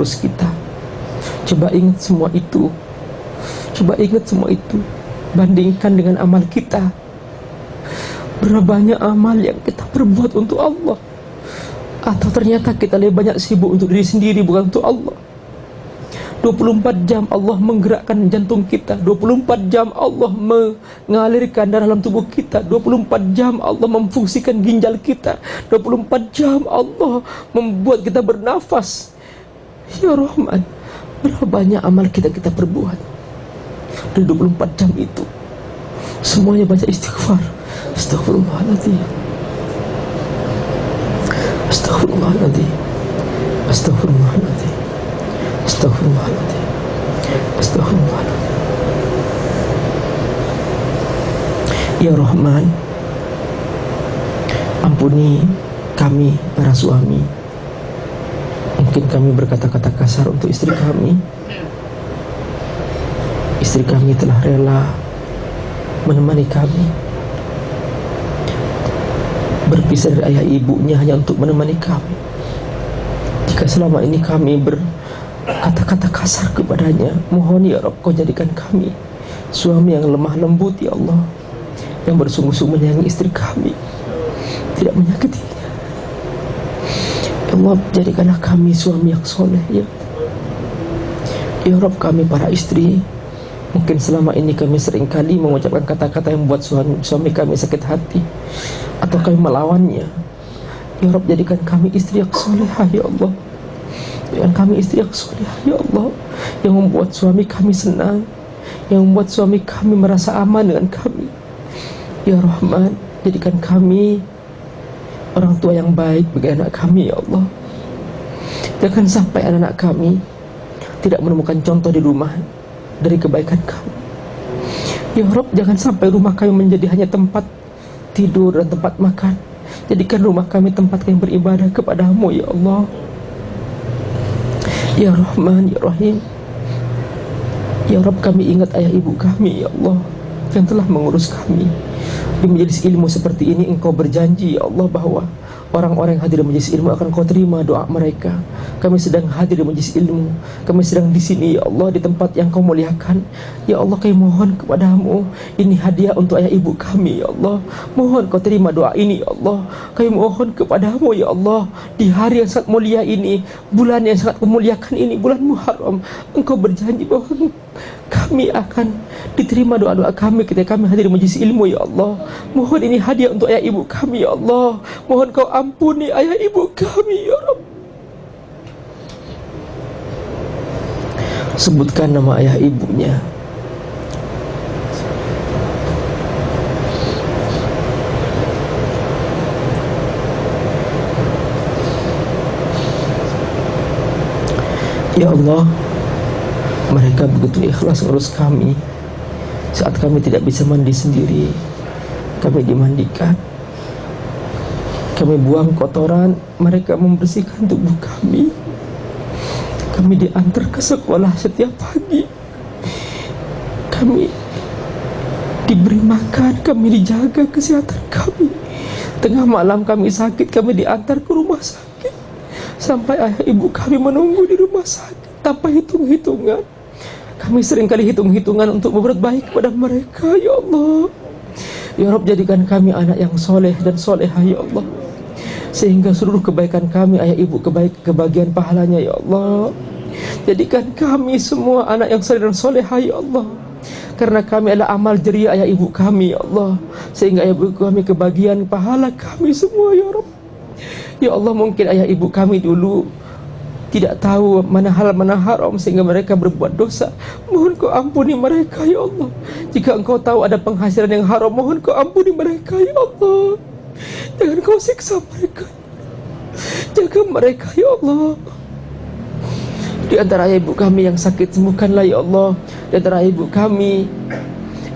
terus kita. Coba ingat semua itu. Coba ingat semua itu. Bandingkan dengan amal kita. Berapa banyak amal yang kita perbuat untuk Allah. Atau ternyata kita lebih banyak sibuk untuk diri sendiri bukan untuk Allah. 24 jam Allah menggerakkan jantung kita. 24 jam Allah mengalirkan darah dalam tubuh kita. 24 jam Allah memfungsikan ginjal kita. 24 jam Allah membuat kita bernafas Ya Rahman Berapa banyak amal kita kita perbuat. Dari 24 jam itu Semuanya baca istighfar. Astaghfirullahaladzim. Astaghfirullahaladzim. Astaghfirullahaladzim. Astaghfirullahaladzim. Astaghfirullahaladzim. Ya Rahman Ampuni kami para suami Mungkin kami berkata-kata kasar untuk istri kami Istri kami telah rela Menemani kami. Berpisah dari ayah ibunya hanya untuk menemani kami. Jika selama ini kami berkata-kata kasar kepadanya Mohon ya Rabb kau jadikan kami Suami yang lemah lembut ya Allah Yang bersungguh-sungguh menyayangi istri kami. Tidak menyakiti Ya Allah jadikanlah kami suami yang soleh ya. Ya Rabb kami para istri Mungkin selama ini kami sering kali mengucapkan kata-kata yang membuat suami, suami kami sakit hati Atau kami melawannya. Ya Rabb jadikan kami istri yang soleh ya Allah. Jadikan kami istri yang soleh ya Allah Yang membuat suami kami senang Yang membuat suami kami merasa aman dengan kami. Ya Rahman Jadikan kami orang tua yang baik bagi anak kami ya Allah. Jangan sampai anak-anak kami tidak menemukan contoh di rumah dari kebaikan kami Ya Rob jangan sampai rumah kami menjadi hanya tempat tidur dan tempat makan. Jadikan rumah kami tempat kami beribadah kepadamu ya Allah. Ya Rahman Ya Rahim. Ya Rob kami ingat ayah ibu kami ya Allah Yang telah mengurus kami di majlis ilmu seperti ini engkau berjanji ya Allah bahawa orang-orang yang hadir di majlis ilmu akan kau terima doa mereka. Kami sedang hadir di majlis ilmu. Kami sedang di sini ya Allah di tempat yang kau muliakan. Ya Allah kami mohon kepadamu ini hadiah untuk ayah ibu kami ya Allah. Mohon kau terima doa ini ya Allah. Kami mohon kepadamu ya Allah di hari yang sangat mulia ini, bulan yang sangat memuliakan ini, bulan Muharram. Engkau berjanji bahawa kami akan diterima doa-doa kami ketika kami hadir di majlis ilmu ya Allah. Mohon ini hadiah untuk ayah ibu kami ya Allah. Mohon kau ampuni ayah ibu kami ya Rabb. Sebutkan nama ayah ibunya. Ya Allah, mereka begitu ikhlas urus kami. Saat kami tidak bisa mandi sendiri Kami dimandikan. Kami buang kotoran Mereka membersihkan tubuh kami. Kami diantar ke sekolah setiap pagi. Kami diberi makan Kami dijaga kesehatan kami. Tengah malam kami sakit Kami diantar ke rumah sakit. Sampai ayah ibu kami menunggu di rumah sakit. Tanpa hitung-hitungan kami sering kali hitung-hitungan untuk berbuat baik kepada mereka, Ya Allah. Ya Rabb, jadikan kami anak yang soleh dan solehah, Ya Allah. Sehingga seluruh kebaikan kami, ayah ibu kebaik, kebahagiaan pahalanya, Ya Allah. Jadikan kami semua anak yang soleh dan solehah, Ya Allah. Karena kami adalah amal jeria ayah ibu kami, Ya Allah. Sehingga ayah ibu kami kebahagiaan pahala kami semua, Ya Rabb. Ya Allah, mungkin ayah ibu kami dulu tidak tahu mana halal mana haram sehingga mereka berbuat dosa. Mohon kau ampuni mereka ya Allah. Jika engkau tahu ada penghasilan yang haram mohon kau ampuni mereka ya Allah. Jangan kau siksa mereka. Jaga mereka ya Allah. Di antara ibu kami yang sakit sembuhkanlah ya Allah. Di antara ibu kami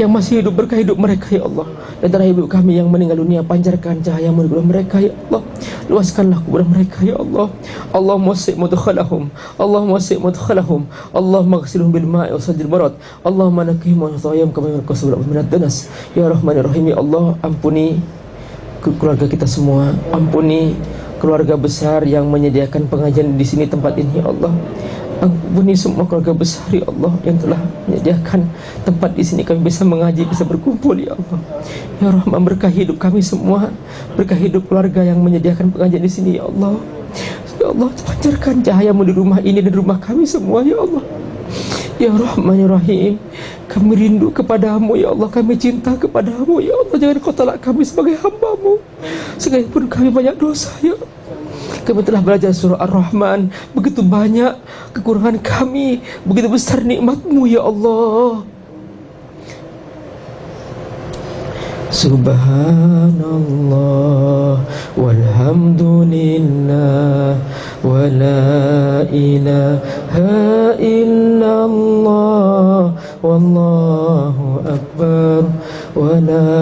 yang masih hidup berkah hidup mereka ya Allah. Dan antara ibu kami yang meninggal dunia pancarkan cahaya di mereka ya Allah. Luaskanlah kubur mereka ya Allah. Allah wasi' mudkhalahum. Allah wasi' mudkhalahum. Allah maghsilhum bil ma'i wa sadil barat Allah manakihim wa thayam kama yurqa sabra min ad-danas ya rahmanir rahim ya Allah ampuni keluarga kita semua. Ampuni keluarga besar yang menyediakan pengajian di sini tempat ini ya Allah Ampuni semua keluarga besar ya Allah yang telah menyediakan tempat di sini. Kami bisa mengaji, bisa berkumpul ya Allah. Ya Rahman berkah hidup kami semua, berkah hidup keluarga yang menyediakan pengajian di sini ya Allah. Ya Allah, pancarkan cahayamu di rumah ini dan rumah kami semua ya Allah. Ya Rahman ya Rahim Kami rindu kepadamu Ya Allah. Kami cinta kepadamu Ya Allah. Jangan kau tolak kami sebagai hambamu. Sekalipun kami banyak dosa Ya Allah. Kami telah belajar surah Ar-Rahman. Begitu banyak kekurangan kami. Begitu besar nikmatmu ya Allah. Subhanallah Walhamdulillah Wa la ilaha illallah Wallahu akbar Wa la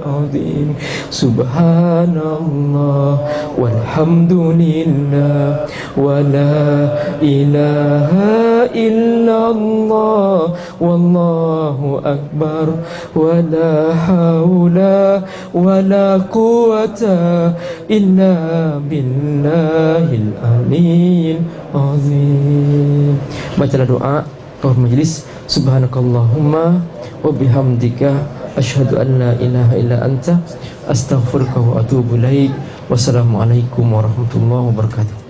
سبحان الله والحمد الحمد لله ولا إله إلا الله والله أكبر ولا حول ولا قوة إلا بالله العلي العظيم. Bacalah doa Kau majlis. Subhanakallahumma Wabihamdika Ashadu an la ilaha illa anta Astaghfirka wa atubu laik Wassalamualaikum warahmatullahi wabarakatuh